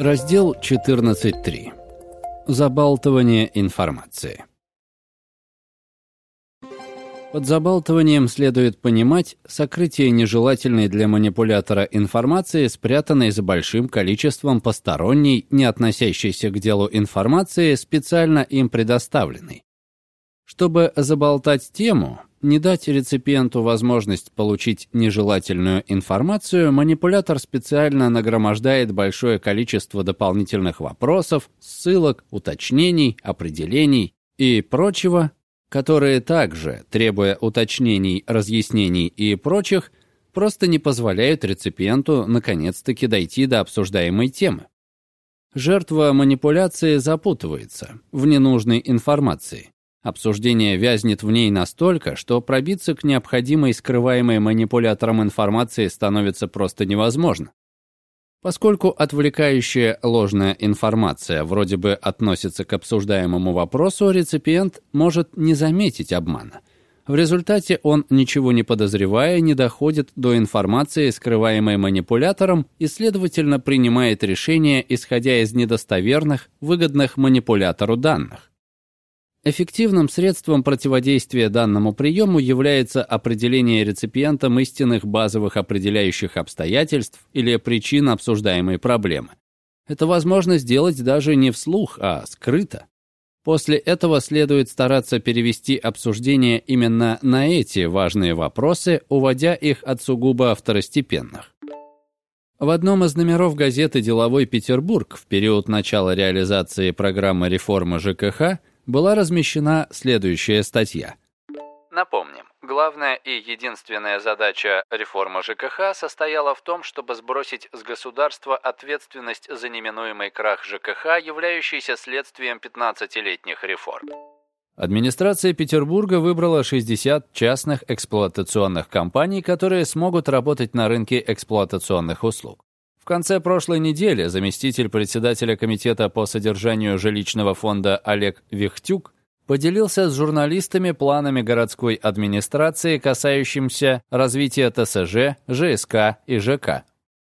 Раздел 14.3. Забалтывание информации. Под забалтыванием следует понимать сокрытие нежелательной для манипулятора информации, спрятанной за большим количеством посторонней, не относящейся к делу информации, специально им предоставленной. Чтобы заболтать тему, не дать реципиенту возможность получить нежелательную информацию, манипулятор специально нагромождает большое количество дополнительных вопросов, ссылок, уточнений, определений и прочего, которые также, требуя уточнений, разъяснений и прочих, просто не позволяют реципиенту наконец-таки дойти до обсуждаемой темы. Жертва манипуляции запутывается в ненужной информации. Обсуждение вязнет в ней настолько, что пробиться к необходимой скрываемой манипулятором информации становится просто невозможно. Поскольку отвлекающая ложная информация вроде бы относится к обсуждаемому вопросу, реципиент может не заметить обмана. В результате он, ничего не подозревая, не доходит до информации, скрываемой манипулятором, и, следовательно, принимает решение, исходя из недостоверных, выгодных манипулятору данных. Эффективным средством противодействия данному приему является определение реципиентом истинных базовых определяющих обстоятельств или причин обсуждаемой проблемы. Это возможно сделать даже не вслух, а скрыто. После этого следует стараться перевести обсуждение именно на эти важные вопросы, уводя их от сугубо второстепенных. В одном из номеров газеты «Деловой Петербург» в период начала реализации программы реформы ЖКХ была размещена следующая статья. Напомним, главная и единственная задача реформы ЖКХ состояла в том, чтобы сбросить с государства ответственность за неминуемый крах ЖКХ, являющийся следствием 15-летних реформ. Администрация Петербурга выбрала 60 частных эксплуатационных компаний, которые смогут работать на рынке эксплуатационных услуг. Конце прошлой недели заместитель председателя комитета по содержанию жилищного фонда Олег Вихтюк поделился с журналистами планами городской администрации, касающимся развития ТСЖ, ЖСК и ЖК.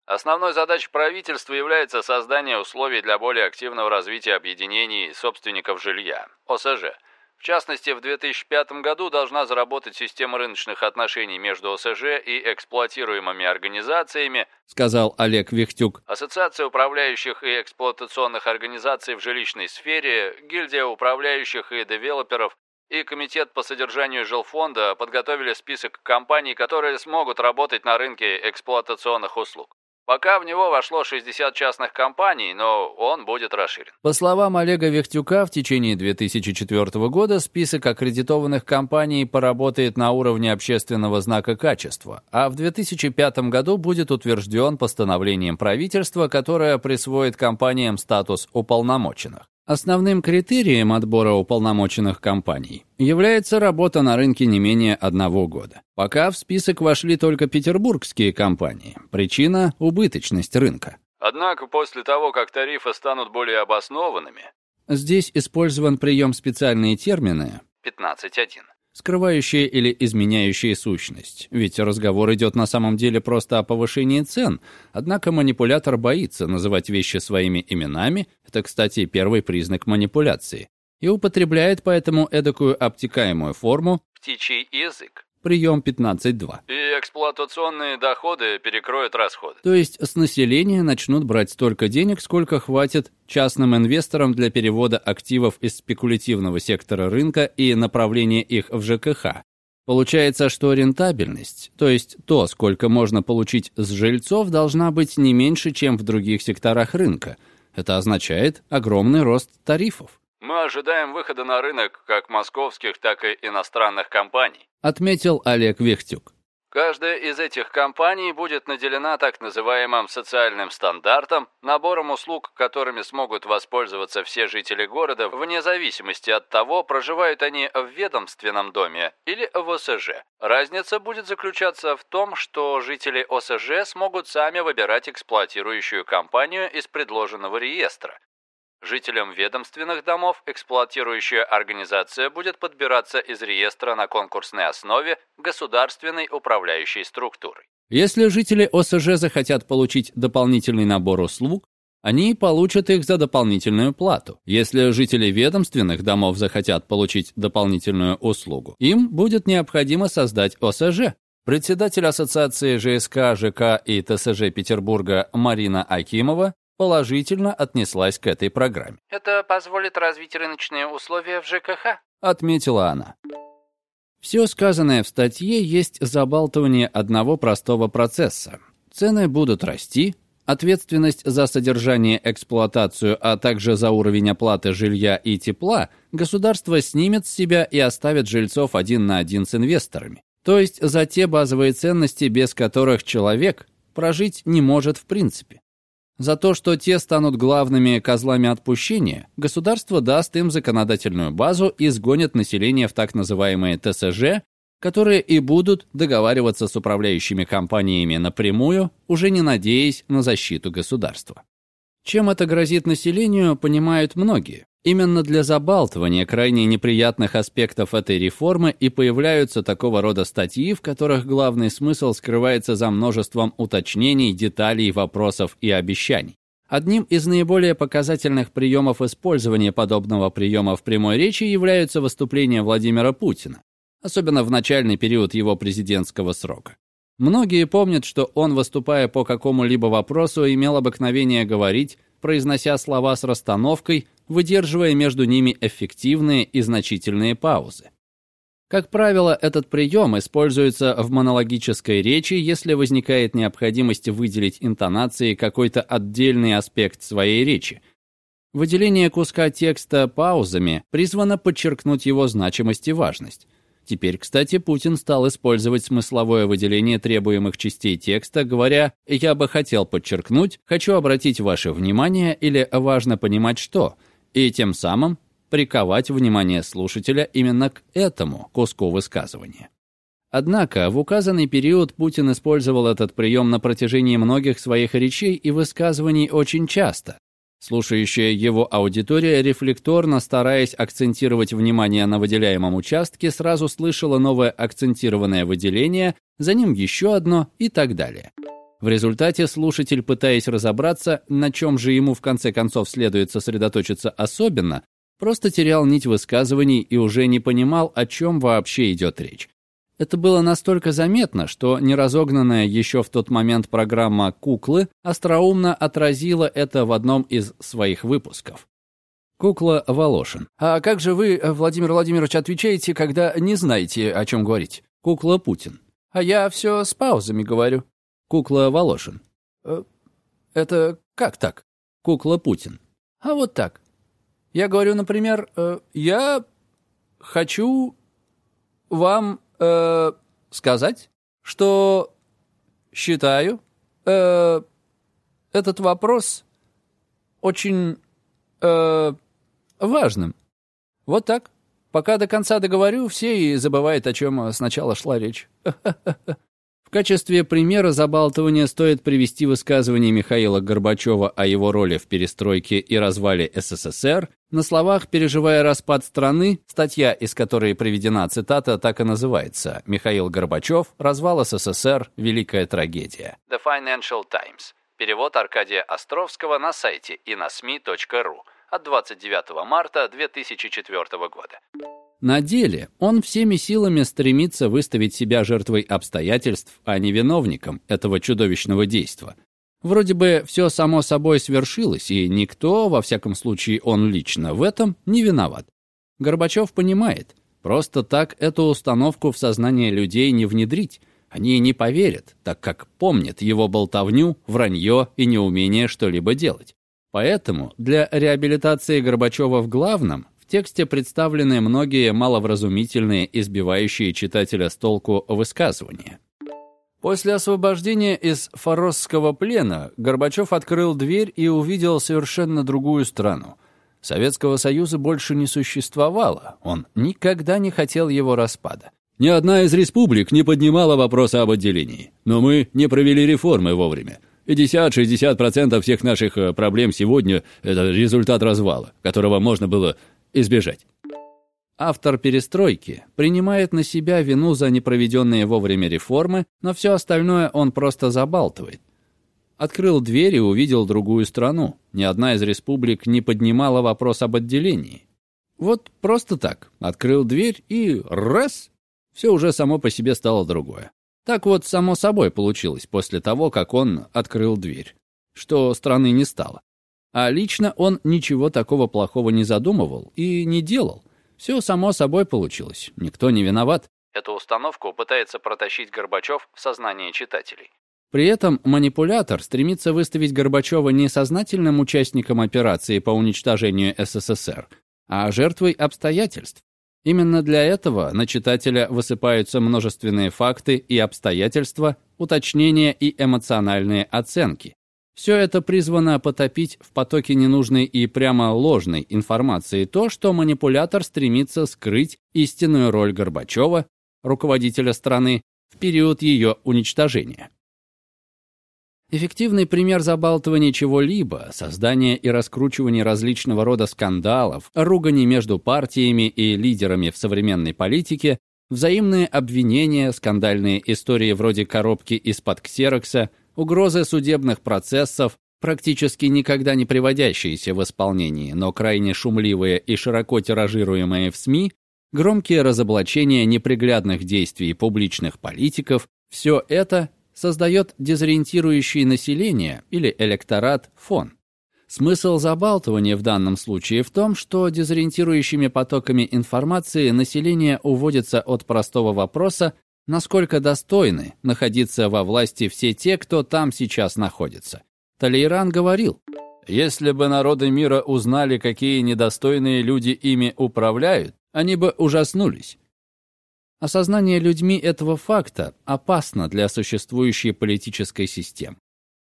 Основной задачей правительства является создание условий для более активного развития объединений собственников жилья, ОСЖ – в частности, в 2005 году должна заработать система рыночных отношений между ОСЖ и эксплуатируемыми организациями, сказал Олег Вихтюк. Ассоциация управляющих и эксплуатационных организаций в жилищной сфере, гильдия управляющих и девелоперов и Комитет по содержанию жилфонда подготовили список компаний, которые смогут работать на рынке эксплуатационных услуг. Пока в него вошло 60 частных компаний, но он будет расширен. По словам Олега Вехтюка, в течение 2004 года список аккредитованных компаний поработает на уровне общественного знака качества, а в 2005 году будет утвержден постановлением правительства, которое присвоит компаниям статус уполномоченных. Основным критерием отбора уполномоченных компаний является работа на рынке не менее одного года. Пока в список вошли только петербургские компании. Причина – убыточность рынка. Однако после того, как тарифы станут более обоснованными... Здесь использован прием специальные термины 15.1 скрывающие или изменяющие сущность. Ведь разговор идет на самом деле просто о повышении цен, однако манипулятор боится называть вещи своими именами, это, кстати, первый признак манипуляции, и употребляет поэтому эдакую обтекаемую форму «птичий язык», прием 15.2. И эксплуатационные доходы перекроют расходы. То есть с населения начнут брать столько денег, сколько хватит частным инвесторам для перевода активов из спекулятивного сектора рынка и направления их в ЖКХ. Получается, что рентабельность, то есть то, сколько можно получить с жильцов, должна быть не меньше, чем в других секторах рынка. Это означает огромный рост тарифов. Мы ожидаем выхода на рынок как московских, так и иностранных компаний, отметил Олег Вехтюк. Каждая из этих компаний будет наделена так называемым социальным стандартом, набором услуг, которыми смогут воспользоваться все жители города, вне зависимости от того, проживают они в ведомственном доме или в ОСЖ. Разница будет заключаться в том, что жители ОСЖ смогут сами выбирать эксплуатирующую компанию из предложенного реестра. Жителям ведомственных домов эксплуатирующая организация будет подбираться из реестра на конкурсной основе государственной управляющей структурой. Если жители ОСЖ захотят получить дополнительный набор услуг, Они получат их за дополнительную плату. Если жители ведомственных домов захотят получить дополнительную услугу, им будет необходимо создать ОСЖ. Председатель Ассоциации ЖСК, ЖК и ТСЖ Петербурга Марина Акимова положительно отнеслась к этой программе. «Это позволит развить рыночные условия в ЖКХ», — отметила она. Все сказанное в статье есть забалтывание одного простого процесса. Цены будут расти, Ответственность за содержание, эксплуатацию, а также за уровень оплаты жилья и тепла государство снимет с себя и оставит жильцов один на один с инвесторами. То есть за те базовые ценности, без которых человек прожить не может в принципе. За то, что те станут главными козлами отпущения, государство даст им законодательную базу и сгонит население в так называемые ТСЖ, которые и будут договариваться с управляющими компаниями напрямую, уже не надеясь на защиту государства. Чем это грозит населению, понимают многие. Именно для забалтывания крайне неприятных аспектов этой реформы и появляются такого рода статьи, в которых главный смысл скрывается за множеством уточнений, деталей, вопросов и обещаний. Одним из наиболее показательных приемов использования подобного приема в прямой речи являются выступления Владимира Путина особенно в начальный период его президентского срока. Многие помнят, что он, выступая по какому-либо вопросу, имел обыкновение говорить, произнося слова с расстановкой, выдерживая между ними эффективные и значительные паузы. Как правило, этот прием используется в монологической речи, если возникает необходимость выделить интонацией какой-то отдельный аспект своей речи. Выделение куска текста паузами призвано подчеркнуть его значимость и важность. Теперь, кстати, Путин стал использовать смысловое выделение требуемых частей текста, говоря «я бы хотел подчеркнуть», «хочу обратить ваше внимание» или «важно понимать что», и тем самым приковать внимание слушателя именно к этому куску высказывания. Однако в указанный период Путин использовал этот прием на протяжении многих своих речей и высказываний очень часто, Слушающая его аудитория, рефлекторно стараясь акцентировать внимание на выделяемом участке, сразу слышала новое акцентированное выделение, за ним еще одно и так далее. В результате слушатель, пытаясь разобраться, на чем же ему в конце концов следует сосредоточиться особенно, просто терял нить высказываний и уже не понимал, о чем вообще идет речь. Это было настолько заметно, что неразогнанная еще в тот момент программа «Куклы» остроумно отразила это в одном из своих выпусков. Кукла Волошин. «А как же вы, Владимир Владимирович, отвечаете, когда не знаете, о чем говорить?» Кукла Путин. «А я все с паузами говорю». Кукла Волошин. «Э, «Это как так?» Кукла Путин. «А вот так. Я говорю, например, э, я хочу вам э, сказать, что считаю э, этот вопрос очень э, важным. Вот так. Пока до конца договорю, все и забывают, о чем сначала шла речь. качестве примера забалтывания стоит привести высказывание Михаила Горбачева о его роли в перестройке и развале СССР, на словах «переживая распад страны», статья, из которой приведена цитата, так и называется «Михаил Горбачев. Развал СССР. Великая трагедия». The Financial Times. Перевод Аркадия Островского на сайте на СМИ.ру от 29 марта 2004 года. На деле он всеми силами стремится выставить себя жертвой обстоятельств, а не виновником этого чудовищного действа. Вроде бы все само собой свершилось, и никто, во всяком случае он лично, в этом не виноват. Горбачев понимает, просто так эту установку в сознание людей не внедрить. Они не поверят, так как помнят его болтовню, вранье и неумение что-либо делать. Поэтому для реабилитации Горбачева в главном тексте представлены многие маловразумительные, избивающие читателя с толку высказывания. После освобождения из форосского плена Горбачев открыл дверь и увидел совершенно другую страну. Советского Союза больше не существовало, он никогда не хотел его распада. Ни одна из республик не поднимала вопроса об отделении, но мы не провели реформы вовремя. 50-60% всех наших э, проблем сегодня – это результат развала, которого можно было избежать. Автор «Перестройки» принимает на себя вину за непроведенные вовремя реформы, но все остальное он просто забалтывает. Открыл дверь и увидел другую страну. Ни одна из республик не поднимала вопрос об отделении. Вот просто так. Открыл дверь и раз! Все уже само по себе стало другое. Так вот, само собой получилось после того, как он открыл дверь. Что страны не стало. А лично он ничего такого плохого не задумывал и не делал. Все само собой получилось. Никто не виноват. Эту установку пытается протащить Горбачев в сознание читателей. При этом манипулятор стремится выставить Горбачева не сознательным участником операции по уничтожению СССР, а жертвой обстоятельств. Именно для этого на читателя высыпаются множественные факты и обстоятельства, уточнения и эмоциональные оценки. Все это призвано потопить в потоке ненужной и прямо ложной информации то, что манипулятор стремится скрыть истинную роль Горбачева, руководителя страны, в период ее уничтожения. Эффективный пример забалтывания чего-либо, создания и раскручивания различного рода скандалов, ругани между партиями и лидерами в современной политике, взаимные обвинения, скандальные истории вроде коробки из-под ксерокса, угрозы судебных процессов, практически никогда не приводящиеся в исполнение, но крайне шумливые и широко тиражируемые в СМИ, громкие разоблачения неприглядных действий публичных политиков – все это создает дезориентирующий население или электорат фон. Смысл забалтывания в данном случае в том, что дезориентирующими потоками информации население уводится от простого вопроса, насколько достойны находиться во власти все те, кто там сейчас находится. Талейран говорил, если бы народы мира узнали, какие недостойные люди ими управляют, они бы ужаснулись. Осознание людьми этого факта опасно для существующей политической системы,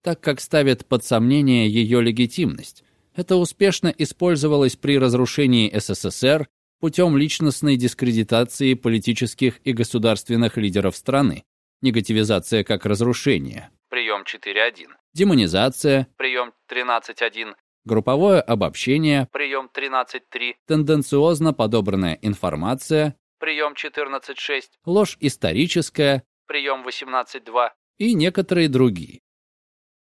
так как ставит под сомнение ее легитимность. Это успешно использовалось при разрушении СССР путем личностной дискредитации политических и государственных лидеров страны, негативизация как разрушение, прием 4.1, демонизация, прием 13.1, групповое обобщение, прием 13.3, тенденциозно подобранная информация, прием 14.6, ложь историческая, прием 18.2 и некоторые другие.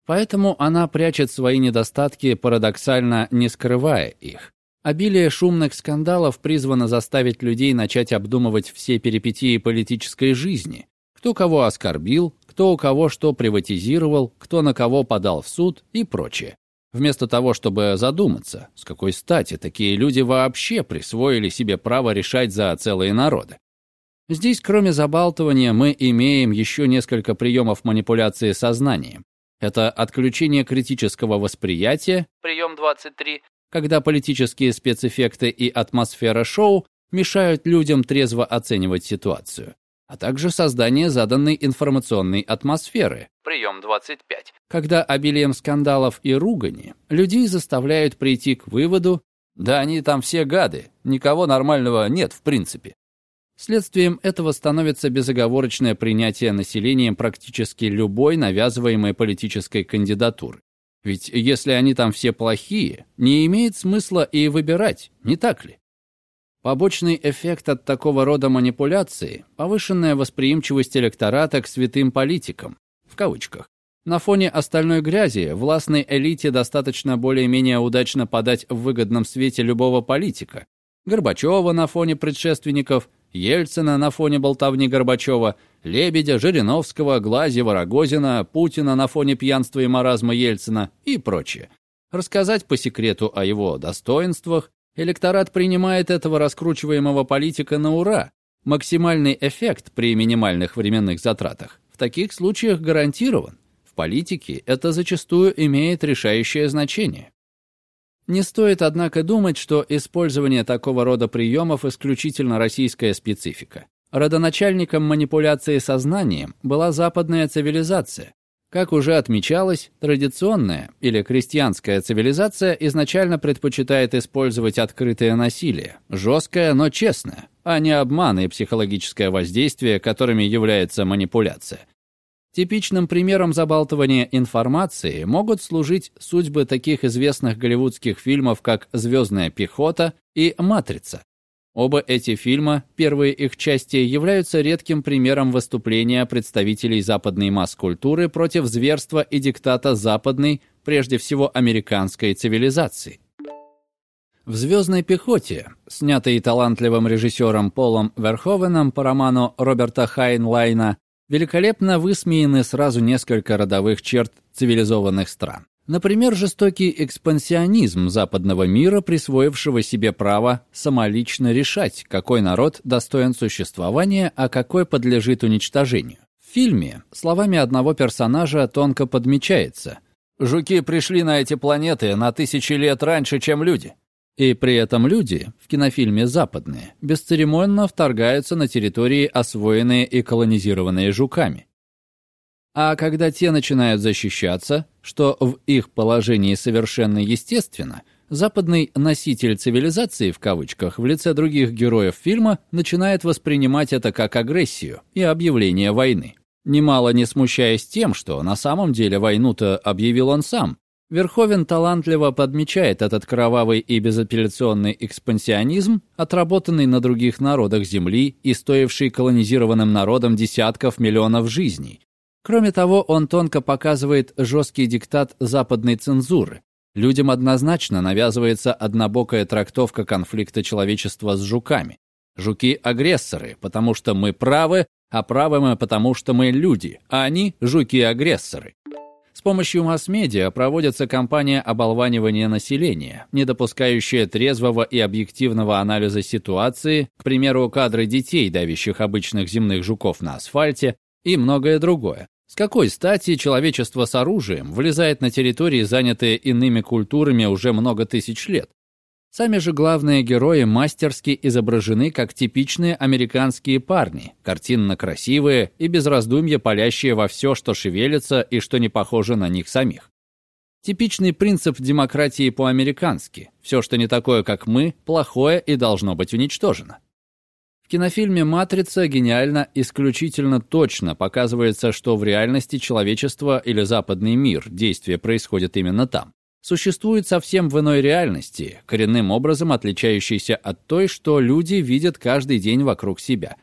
Поэтому она прячет свои недостатки, парадоксально не скрывая их. Обилие шумных скандалов призвано заставить людей начать обдумывать все перипетии политической жизни. Кто кого оскорбил, кто у кого что приватизировал, кто на кого подал в суд и прочее вместо того, чтобы задуматься, с какой стати такие люди вообще присвоили себе право решать за целые народы. Здесь, кроме забалтывания, мы имеем еще несколько приемов манипуляции сознанием. Это отключение критического восприятия, прием 23, когда политические спецэффекты и атмосфера шоу мешают людям трезво оценивать ситуацию а также создание заданной информационной атмосферы. Прием 25. Когда обилием скандалов и ругани людей заставляют прийти к выводу, да они там все гады, никого нормального нет в принципе. Следствием этого становится безоговорочное принятие населением практически любой навязываемой политической кандидатуры. Ведь если они там все плохие, не имеет смысла и выбирать, не так ли? Побочный эффект от такого рода манипуляции – повышенная восприимчивость электората к святым политикам, в кавычках. На фоне остальной грязи властной элите достаточно более-менее удачно подать в выгодном свете любого политика. Горбачева на фоне предшественников, Ельцина на фоне болтовни Горбачева, Лебедя, Жириновского, Глазьева, Рогозина, Путина на фоне пьянства и маразма Ельцина и прочее. Рассказать по секрету о его достоинствах, Электорат принимает этого раскручиваемого политика на ура. Максимальный эффект при минимальных временных затратах в таких случаях гарантирован. В политике это зачастую имеет решающее значение. Не стоит, однако, думать, что использование такого рода приемов исключительно российская специфика. Родоначальником манипуляции сознанием была западная цивилизация, как уже отмечалось, традиционная или крестьянская цивилизация изначально предпочитает использовать открытое насилие, жесткое, но честное, а не обман и психологическое воздействие, которыми является манипуляция. Типичным примером забалтывания информации могут служить судьбы таких известных голливудских фильмов, как «Звездная пехота» и «Матрица». Оба эти фильма, первые их части, являются редким примером выступления представителей западной масс-культуры против зверства и диктата западной, прежде всего американской цивилизации. В «Звездной пехоте», снятой талантливым режиссером Полом Верховеном по роману Роберта Хайнлайна, великолепно высмеяны сразу несколько родовых черт цивилизованных стран. Например, жестокий экспансионизм западного мира, присвоившего себе право самолично решать, какой народ достоин существования, а какой подлежит уничтожению. В фильме словами одного персонажа тонко подмечается «Жуки пришли на эти планеты на тысячи лет раньше, чем люди». И при этом люди, в кинофильме «Западные», бесцеремонно вторгаются на территории, освоенные и колонизированные жуками. А когда те начинают защищаться, что в их положении совершенно естественно, западный «носитель цивилизации» в кавычках в лице других героев фильма начинает воспринимать это как агрессию и объявление войны. Немало не смущаясь тем, что на самом деле войну-то объявил он сам. Верховен талантливо подмечает этот кровавый и безапелляционный экспансионизм, отработанный на других народах Земли и стоивший колонизированным народам десятков миллионов жизней, Кроме того, он тонко показывает жесткий диктат западной цензуры. Людям однозначно навязывается однобокая трактовка конфликта человечества с жуками. Жуки – агрессоры, потому что мы правы, а правы мы потому, что мы люди, а они – жуки-агрессоры. С помощью масс-медиа проводится кампания оболванивания населения, не допускающая трезвого и объективного анализа ситуации, к примеру, кадры детей, давящих обычных земных жуков на асфальте, и многое другое. С какой стати человечество с оружием влезает на территории, занятые иными культурами уже много тысяч лет? Сами же главные герои мастерски изображены как типичные американские парни, картинно красивые и без раздумья палящие во все, что шевелится и что не похоже на них самих. Типичный принцип демократии по-американски. Все, что не такое, как мы, плохое и должно быть уничтожено. В кинофильме «Матрица» гениально, исключительно точно показывается, что в реальности человечество или западный мир, действие происходит именно там, существует совсем в иной реальности, коренным образом отличающейся от той, что люди видят каждый день вокруг себя.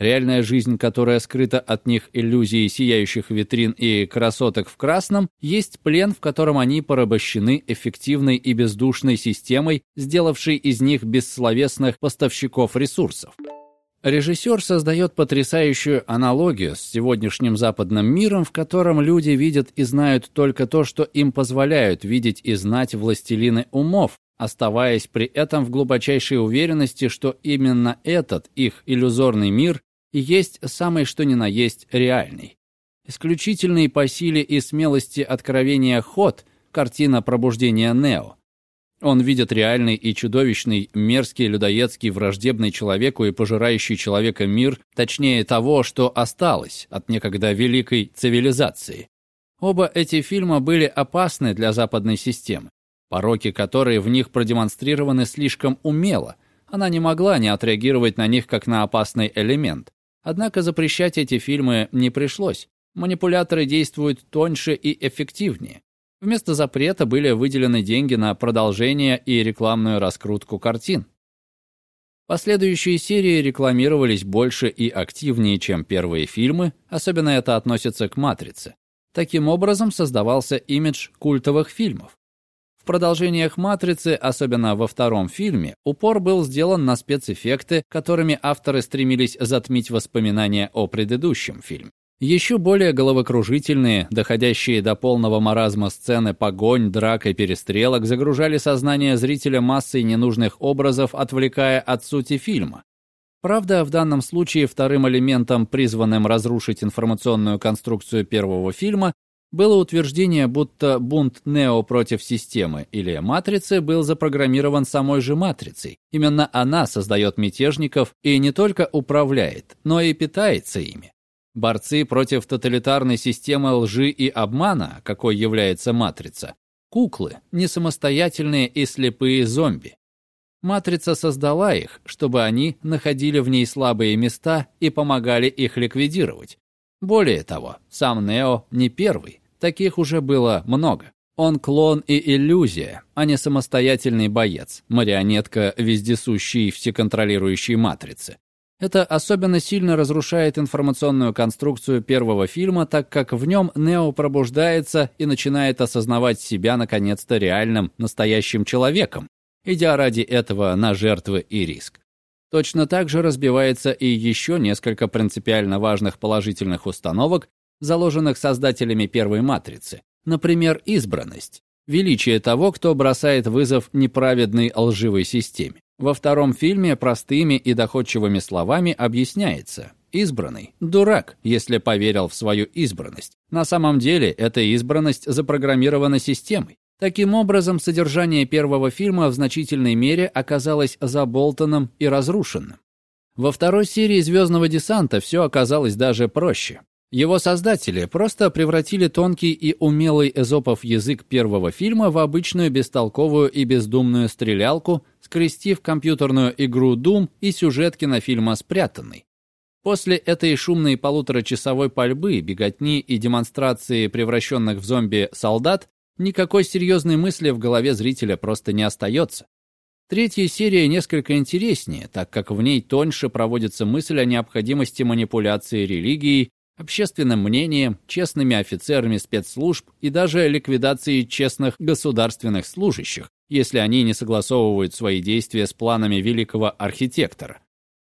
Реальная жизнь, которая скрыта от них иллюзией сияющих витрин и красоток в красном, есть плен, в котором они порабощены эффективной и бездушной системой, сделавшей из них бессловесных поставщиков ресурсов. Режиссер создает потрясающую аналогию с сегодняшним западным миром, в котором люди видят и знают только то, что им позволяют видеть и знать властелины умов, оставаясь при этом в глубочайшей уверенности, что именно этот их иллюзорный мир и есть самый что ни на есть реальный. Исключительный по силе и смелости откровения ход, картина пробуждения Нео, он видит реальный и чудовищный, мерзкий, людоедский, враждебный человеку и пожирающий человека мир, точнее того, что осталось от некогда великой цивилизации. Оба эти фильма были опасны для западной системы, пороки которые в них продемонстрированы слишком умело. Она не могла не отреагировать на них как на опасный элемент. Однако запрещать эти фильмы не пришлось. Манипуляторы действуют тоньше и эффективнее. Вместо запрета были выделены деньги на продолжение и рекламную раскрутку картин. Последующие серии рекламировались больше и активнее, чем первые фильмы, особенно это относится к «Матрице». Таким образом создавался имидж культовых фильмов. В продолжениях «Матрицы», особенно во втором фильме, упор был сделан на спецэффекты, которыми авторы стремились затмить воспоминания о предыдущем фильме. Еще более головокружительные, доходящие до полного маразма сцены погонь, драк и перестрелок загружали сознание зрителя массой ненужных образов, отвлекая от сути фильма. Правда, в данном случае вторым элементом, призванным разрушить информационную конструкцию первого фильма, было утверждение, будто бунт Нео против системы или Матрицы был запрограммирован самой же Матрицей. Именно она создает мятежников и не только управляет, но и питается ими. Борцы против тоталитарной системы лжи и обмана, какой является матрица, куклы, не самостоятельные и слепые зомби. Матрица создала их, чтобы они находили в ней слабые места и помогали их ликвидировать. Более того, сам Нео не первый, таких уже было много. Он клон и иллюзия, а не самостоятельный боец, марионетка вездесущей всеконтролирующей матрицы. Это особенно сильно разрушает информационную конструкцию первого фильма, так как в нем Нео пробуждается и начинает осознавать себя наконец-то реальным, настоящим человеком, идя ради этого на жертвы и риск. Точно так же разбивается и еще несколько принципиально важных положительных установок, заложенных создателями первой матрицы. Например, избранность. Величие того, кто бросает вызов неправедной лживой системе. Во втором фильме простыми и доходчивыми словами объясняется. Избранный – дурак, если поверил в свою избранность. На самом деле, эта избранность запрограммирована системой. Таким образом, содержание первого фильма в значительной мере оказалось заболтанным и разрушенным. Во второй серии «Звездного десанта» все оказалось даже проще. Его создатели просто превратили тонкий и умелый эзопов язык первого фильма в обычную бестолковую и бездумную стрелялку, скрестив компьютерную игру Doom и сюжет кинофильма «Спрятанный». После этой шумной полуторачасовой пальбы, беготни и демонстрации превращенных в зомби солдат, никакой серьезной мысли в голове зрителя просто не остается. Третья серия несколько интереснее, так как в ней тоньше проводится мысль о необходимости манипуляции религией общественным мнением, честными офицерами спецслужб и даже ликвидацией честных государственных служащих, если они не согласовывают свои действия с планами великого архитектора.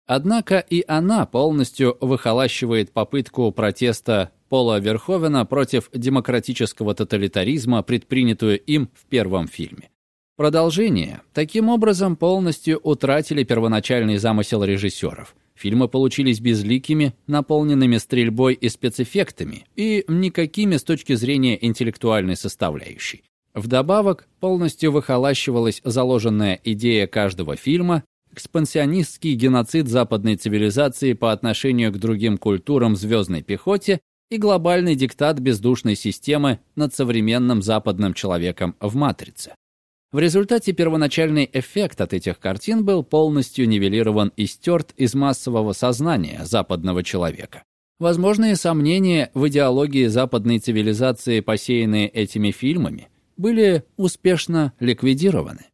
Однако и она полностью выхолащивает попытку протеста Пола Верховена против демократического тоталитаризма, предпринятую им в первом фильме. Продолжение таким образом полностью утратили первоначальный замысел режиссеров – Фильмы получились безликими, наполненными стрельбой и спецэффектами, и никакими с точки зрения интеллектуальной составляющей. Вдобавок, полностью выхолащивалась заложенная идея каждого фильма, экспансионистский геноцид западной цивилизации по отношению к другим культурам звездной пехоте и глобальный диктат бездушной системы над современным западным человеком в «Матрице». В результате первоначальный эффект от этих картин был полностью нивелирован и стерт из массового сознания западного человека. Возможные сомнения в идеологии западной цивилизации, посеянные этими фильмами, были успешно ликвидированы.